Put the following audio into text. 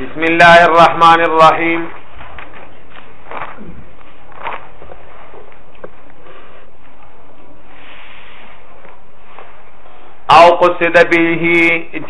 بسم الله الرحمن الرحیم او قصد به